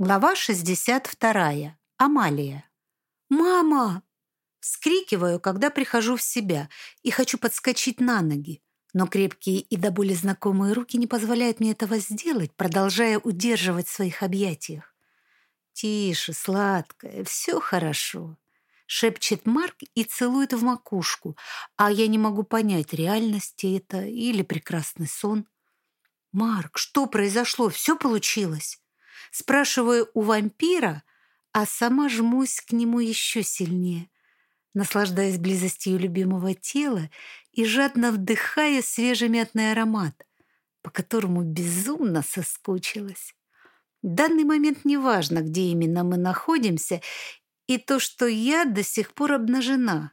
Глава 62. Амалия. «Мама!» Вскрикиваю, когда прихожу в себя и хочу подскочить на ноги. Но крепкие и до боли знакомые руки не позволяют мне этого сделать, продолжая удерживать в своих объятиях. «Тише, сладкая, все хорошо», — шепчет Марк и целует в макушку, а я не могу понять, реальности это или прекрасный сон. «Марк, что произошло? Все получилось?» Спрашиваю у вампира, а сама жмусь к нему еще сильнее, наслаждаясь близостью любимого тела и жадно вдыхая свежий мятный аромат, по которому безумно соскучилась. В данный момент неважно, где именно мы находимся, и то, что я до сих пор обнажена.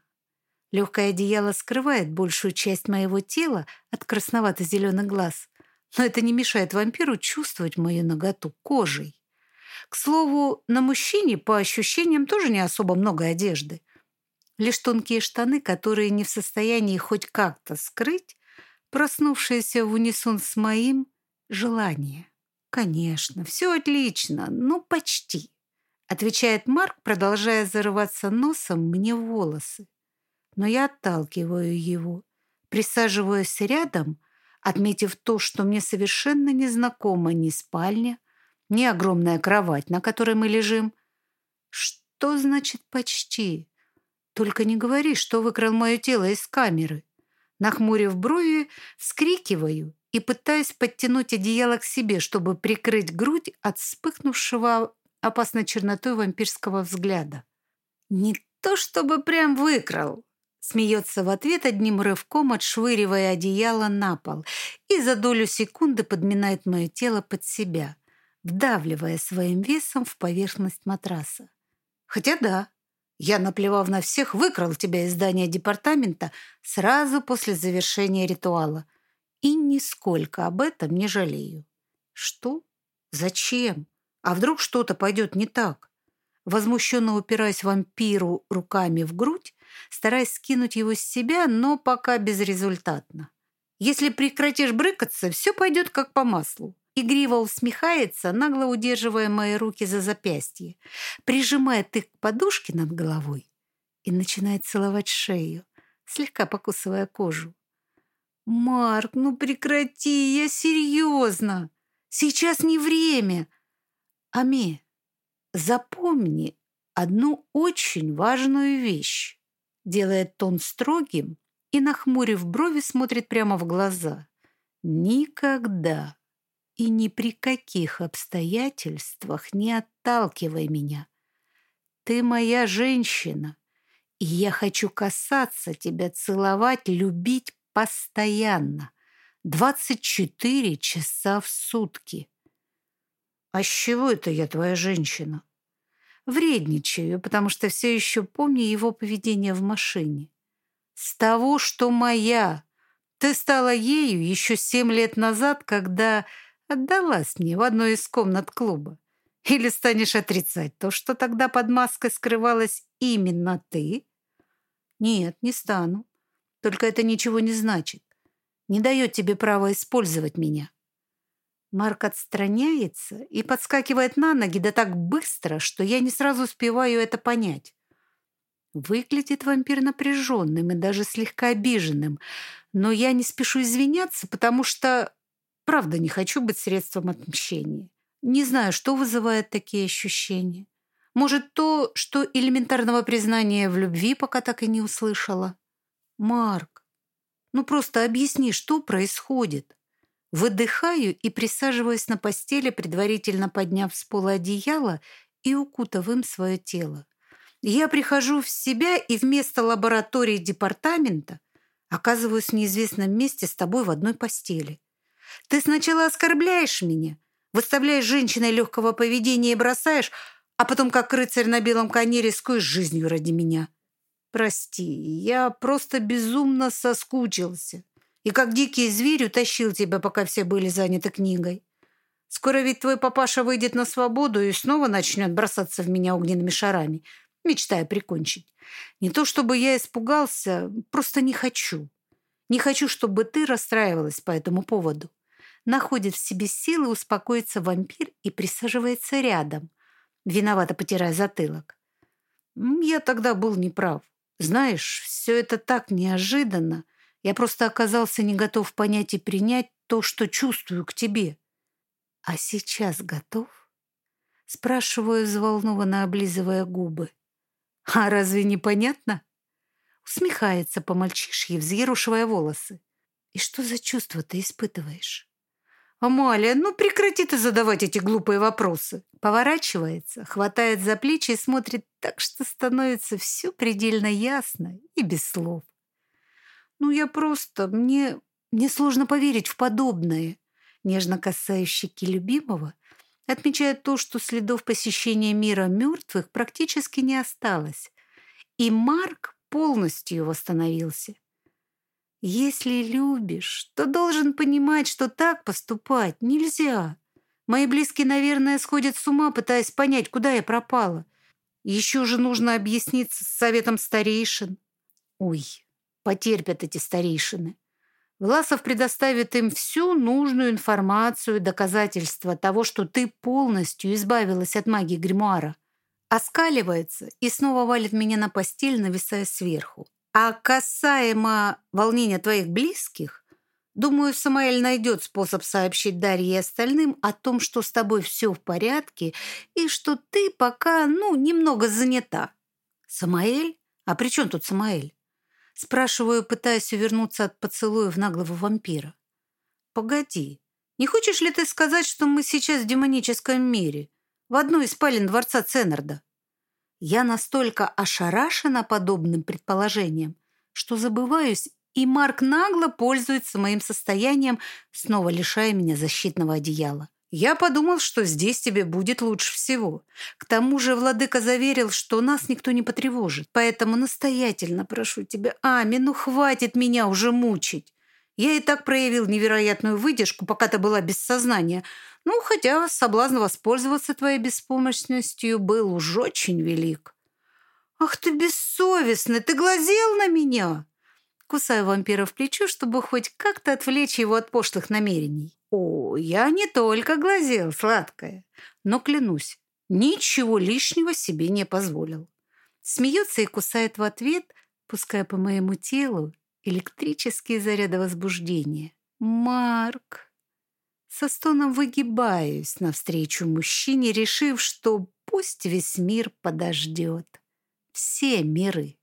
Легкое одеяло скрывает большую часть моего тела от красновато-зеленых глаз, но это не мешает вампиру чувствовать мою наготу кожей. К слову, на мужчине, по ощущениям, тоже не особо много одежды. Лишь тонкие штаны, которые не в состоянии хоть как-то скрыть, проснувшиеся в унисон с моим желанием. «Конечно, все отлично, ну почти», — отвечает Марк, продолжая зарываться носом мне в волосы. Но я отталкиваю его, присаживаюсь рядом отметив то, что мне совершенно не знакома ни спальня, ни огромная кровать, на которой мы лежим. Что значит «почти»? Только не говори, что выкрал мое тело из камеры. Нахмурив брови, вскрикиваю и пытаюсь подтянуть одеяло к себе, чтобы прикрыть грудь от вспыхнувшего опасной чернотой вампирского взгляда. Не то чтобы прям выкрал, Смеется в ответ одним рывком, отшвыривая одеяло на пол, и за долю секунды подминает мое тело под себя, вдавливая своим весом в поверхность матраса. Хотя да, я, наплевав на всех, выкрал тебя из здания департамента сразу после завершения ритуала. И нисколько об этом не жалею. Что? Зачем? А вдруг что-то пойдет не так? Возмущенно упираясь вампиру руками в грудь, стараясь скинуть его с себя, но пока безрезультатно. «Если прекратишь брыкаться, все пойдет как по маслу». Игриво усмехается, нагло удерживая мои руки за запястье, прижимает их к подушке над головой и начинает целовать шею, слегка покусывая кожу. «Марк, ну прекрати, я серьезно. Сейчас не время. Ами, запомни одну очень важную вещь делает тон строгим и, нахмурив брови, смотрит прямо в глаза. «Никогда и ни при каких обстоятельствах не отталкивай меня. Ты моя женщина, и я хочу касаться тебя, целовать, любить постоянно, 24 часа в сутки». «А с чего это я твоя женщина?» Вредничаю, потому что все еще помню его поведение в машине. С того, что моя. Ты стала ею еще семь лет назад, когда отдалась мне в одной из комнат клуба. Или станешь отрицать то, что тогда под маской скрывалась именно ты? Нет, не стану. Только это ничего не значит. Не дает тебе права использовать меня. Марк отстраняется и подскакивает на ноги да так быстро, что я не сразу успеваю это понять. Выглядит вампир напряженным и даже слегка обиженным, но я не спешу извиняться, потому что, правда, не хочу быть средством отмщения. Не знаю, что вызывает такие ощущения. Может, то, что элементарного признания в любви пока так и не услышала. Марк, ну просто объясни, что происходит. Выдыхаю и присаживаюсь на постели, предварительно подняв с пола одеяло и укутав им свое тело. Я прихожу в себя и вместо лаборатории департамента оказываюсь в неизвестном месте с тобой в одной постели. Ты сначала оскорбляешь меня, выставляешь женщиной легкого поведения и бросаешь, а потом, как рыцарь на белом коне, рискуешь жизнью ради меня. Прости, я просто безумно соскучился и как дикий зверь утащил тебя, пока все были заняты книгой. Скоро ведь твой папаша выйдет на свободу и снова начнет бросаться в меня огненными шарами, мечтая прикончить. Не то чтобы я испугался, просто не хочу. Не хочу, чтобы ты расстраивалась по этому поводу. Находит в себе силы успокоиться вампир и присаживается рядом, виновато потирая затылок. Я тогда был неправ. Знаешь, все это так неожиданно. Я просто оказался не готов понять и принять то, что чувствую к тебе. А сейчас готов? Спрашиваю, взволнованно облизывая губы. А разве не понятно? Усмехается по-мальчишьи, взъерушивая волосы. И что за чувство ты испытываешь? «Амалия, ну прекрати ты задавать эти глупые вопросы!» Поворачивается, хватает за плечи и смотрит так, что становится все предельно ясно и без слов. «Ну я просто... Мне... Мне сложно поверить в подобное!» Нежно касаясь любимого, отмечает то, что следов посещения мира мертвых практически не осталось. И Марк полностью восстановился. Если любишь, то должен понимать, что так поступать нельзя. Мои близкие, наверное, сходят с ума, пытаясь понять, куда я пропала. Еще же нужно объясниться с советом старейшин. Ой, потерпят эти старейшины. Власов предоставит им всю нужную информацию, доказательства того, что ты полностью избавилась от магии гримуара. Оскаливается и снова валит меня на постель, нависая сверху. А касаемо волнения твоих близких, думаю, Самаэль найдет способ сообщить Дарье и остальным о том, что с тобой все в порядке и что ты пока, ну, немного занята. Самаэль? А при чем тут Самаэль? Спрашиваю, пытаясь увернуться от поцелуев наглого вампира. Погоди, не хочешь ли ты сказать, что мы сейчас в демоническом мире, в одной из спален дворца Ценнерда? Я настолько ошарашена подобным предположением, что забываюсь, и Марк нагло пользуется моим состоянием, снова лишая меня защитного одеяла. Я подумал, что здесь тебе будет лучше всего. К тому же владыка заверил, что нас никто не потревожит. Поэтому настоятельно прошу тебя, Ами, ну хватит меня уже мучить. Я и так проявил невероятную выдержку, пока ты была без сознания. Ну, хотя соблазн воспользоваться твоей беспомощностью был уж очень велик. «Ах ты бессовестный! Ты глазел на меня!» Кусаю вампира в плечо, чтобы хоть как-то отвлечь его от пошлых намерений. «О, я не только глазел, сладкая, но, клянусь, ничего лишнего себе не позволил». Смеется и кусает в ответ, пуская по моему телу электрические заряды возбуждения. «Марк!» Со стоном выгибаюсь навстречу мужчине, решив, что пусть весь мир подождет. Все миры.